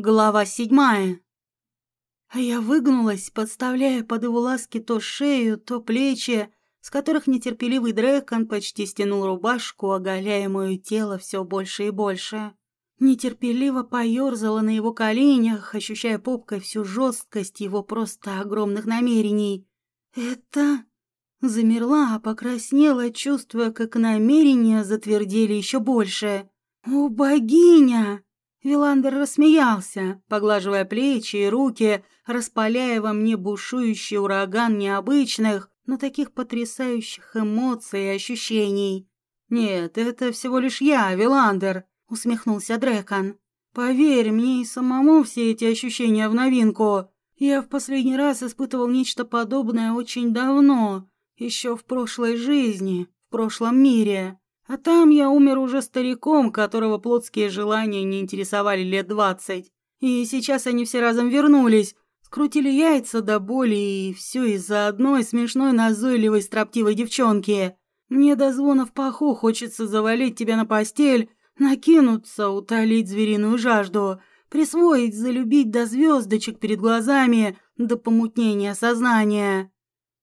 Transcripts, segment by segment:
Глава седьмая. Я выгнулась, подставляя под его ласки то шею, то плечи, с которых нетерпеливый Дрекон почти стянул рубашку, оголяя мое тело все больше и больше. Нетерпеливо поёрзала на его коленях, ощущая попкой всю жесткость его просто огромных намерений. «Это...» Замерла, покраснела, чувствуя, как намерения затвердели еще больше. «О, богиня!» Виландер рассмеялся, поглаживая плечи и руки, распаляя во мне бушующий ураган необычных, но таких потрясающих эмоций и ощущений. «Нет, это всего лишь я, Виландер», — усмехнулся Дрекон. «Поверь, мне и самому все эти ощущения в новинку. Я в последний раз испытывал нечто подобное очень давно, еще в прошлой жизни, в прошлом мире. А там я умер уже стариком, которого плотские желания не интересовали лет двадцать. И сейчас они все разом вернулись, скрутили яйца до боли, и все из-за одной смешной назойливой строптивой девчонки. Мне до звона в паху хочется завалить тебя на постель, накинуться, утолить звериную жажду, присвоить, залюбить до звездочек перед глазами, до помутнения сознания.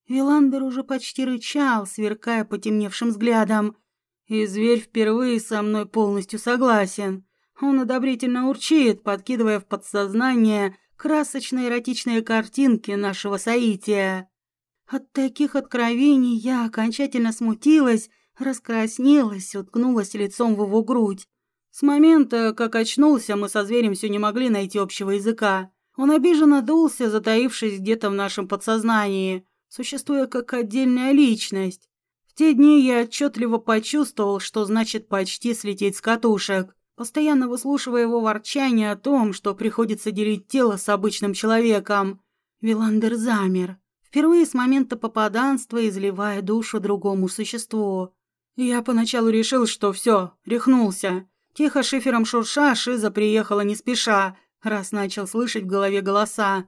Виландер уже почти рычал, сверкая потемневшим взглядом, и зверь впервые со мной полностью согласен. Он одобрительно урчит, подкидывая в подсознание красочные эротичные картинки нашего соития. От таких откровений я окончательно смутилась, раскраснелась, уткнулась лицом в его грудь. С момента, как очнулся, мы со зверем все не могли найти общего языка. Он обиженно дулся, затаившись где-то в нашем подсознании, существуя как отдельная личность те дни я отчетливо почувствовал, что значит почти слететь с катушек, постоянно выслушивая его ворчание о том, что приходится делить тело с обычным человеком. Виландер замер, впервые с момента попаданства изливая душу другому существу. Я поначалу решил, что все, рехнулся. Тихо шифером шурша Шиза приехала не спеша, раз начал слышать в голове голоса.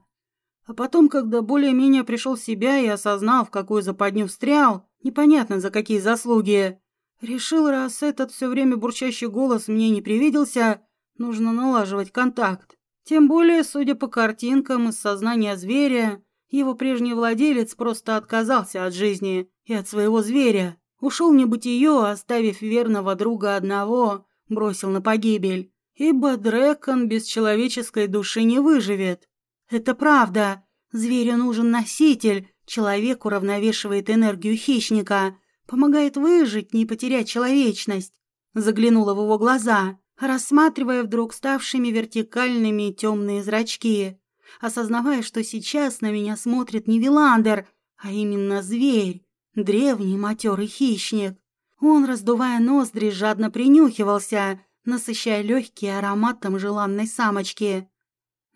А потом, когда более-менее пришел в себя и осознал, в какую западню встрял, непонятно за какие заслуги. Решил, раз этот все время бурчащий голос мне не привиделся, нужно налаживать контакт. Тем более, судя по картинкам из сознания зверя, его прежний владелец просто отказался от жизни и от своего зверя. Ушел в небытие, оставив верного друга одного, бросил на погибель. Ибо Дрекон без человеческой души не выживет. Это правда. Зверю нужен носитель, Человек уравновешивает энергию хищника, помогает выжить, не потерять человечность. Заглянула в его глаза, рассматривая вдруг ставшими вертикальными темные зрачки, осознавая, что сейчас на меня смотрит не Виландер, а именно зверь, древний матерый хищник. Он, раздувая ноздри, жадно принюхивался, насыщая легкие ароматом желанной самочки.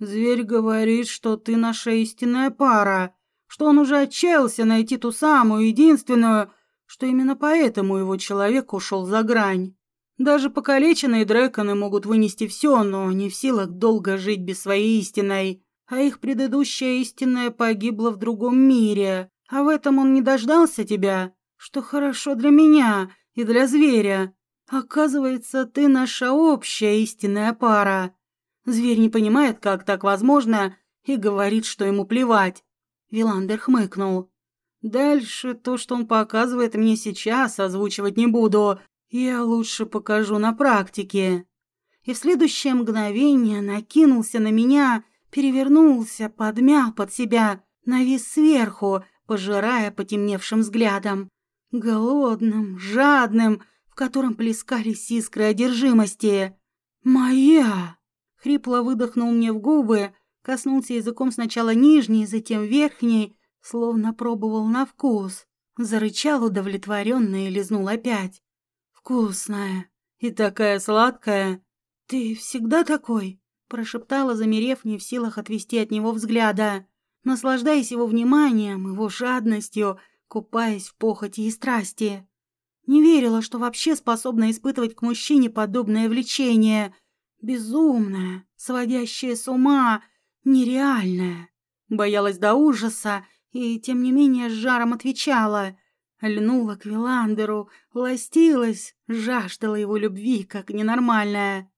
«Зверь говорит, что ты наша истинная пара», что он уже отчаялся найти ту самую, единственную, что именно поэтому его человек ушел за грань. Даже покалеченные драконы могут вынести все, но не в силах долго жить без своей истинной. А их предыдущая истинная погибла в другом мире. А в этом он не дождался тебя, что хорошо для меня и для зверя. Оказывается, ты наша общая истинная пара. Зверь не понимает, как так возможно, и говорит, что ему плевать. Виландер хмыкнул. «Дальше то, что он показывает мне сейчас, озвучивать не буду. Я лучше покажу на практике». И в следующее мгновение накинулся на меня, перевернулся, подмял под себя, навис сверху, пожирая потемневшим взглядом. Голодным, жадным, в котором плескались искры одержимости. «Моя!» — хрипло выдохнул мне в губы, Коснулся языком сначала нижней, затем верхней, словно пробовал на вкус. Зарычал удовлетворенно и лизнул опять. «Вкусная и такая сладкая. Ты всегда такой?» Прошептала, замерев, не в силах отвести от него взгляда, наслаждаясь его вниманием, его жадностью, купаясь в похоти и страсти. Не верила, что вообще способна испытывать к мужчине подобное влечение. Безумное, сводящее с ума, нереальная. Боялась до ужаса и, тем не менее, с жаром отвечала. Льнула к Виландеру, ластилась, жаждала его любви, как ненормальная.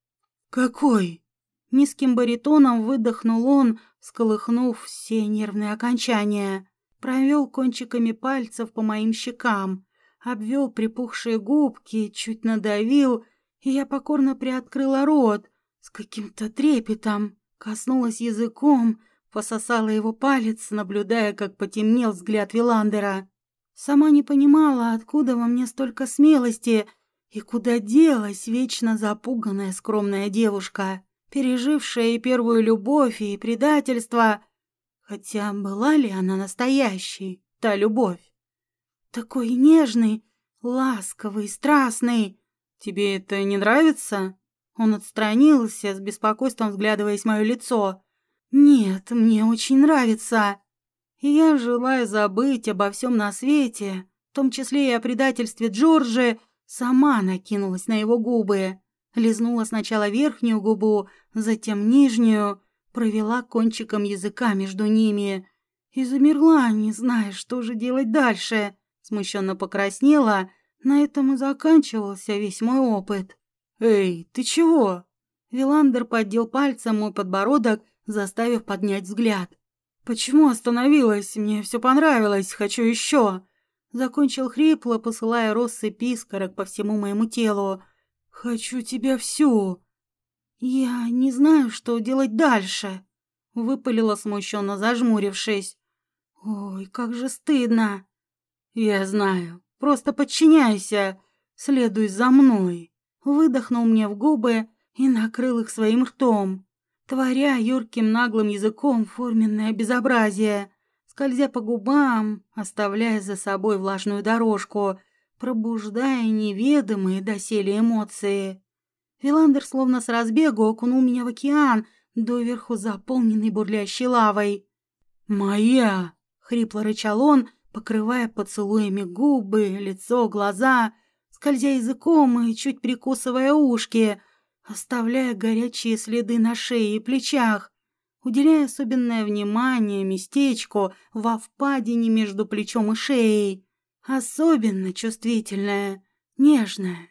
«Какой?» Низким баритоном выдохнул он, сколыхнув все нервные окончания. Провел кончиками пальцев по моим щекам, обвел припухшие губки, чуть надавил, и я покорно приоткрыла рот с каким-то трепетом, коснулась языком, пососала его палец, наблюдая, как потемнел взгляд Виландера. Сама не понимала, откуда во мне столько смелости и куда делась вечно запуганная скромная девушка, пережившая и первую любовь, и предательство. Хотя была ли она настоящей, та любовь? Такой нежный, ласковый, страстный. Тебе это не нравится? Он отстранился, с беспокойством взглядываясь в мое лицо. «Нет, мне очень нравится. Я желаю забыть обо всем на свете, в том числе и о предательстве Джорджи, сама накинулась на его губы, лизнула сначала верхнюю губу, затем нижнюю, провела кончиком языка между ними и замерла, не зная, что же делать дальше. Смущенно покраснела, на этом и заканчивался весь мой опыт. «Эй, ты чего?» Виландер поддел пальцем мой подбородок заставив поднять взгляд. «Почему остановилась? Мне все понравилось, хочу еще!» Закончил хрипло, посылая россыпь искорок по всему моему телу. «Хочу тебя всю!» «Я не знаю, что делать дальше», — выпалила смущенно, зажмурившись. «Ой, как же стыдно!» «Я знаю, просто подчиняйся, следуй за мной!» Выдохнул мне в губы и накрыл их своим ртом творя юрким наглым языком форменное безобразие, скользя по губам, оставляя за собой влажную дорожку, пробуждая неведомые доселе эмоции. Виландер словно с разбегу окунул меня в океан, доверху заполненный бурлящей лавой. «Моя!» — хрипло рычал он, покрывая поцелуями губы, лицо, глаза, скользя языком и чуть прикусывая ушки — оставляя горячие следы на шее и плечах, уделяя особенное внимание местечку во впадине между плечом и шеей, особенно чувствительное, нежное,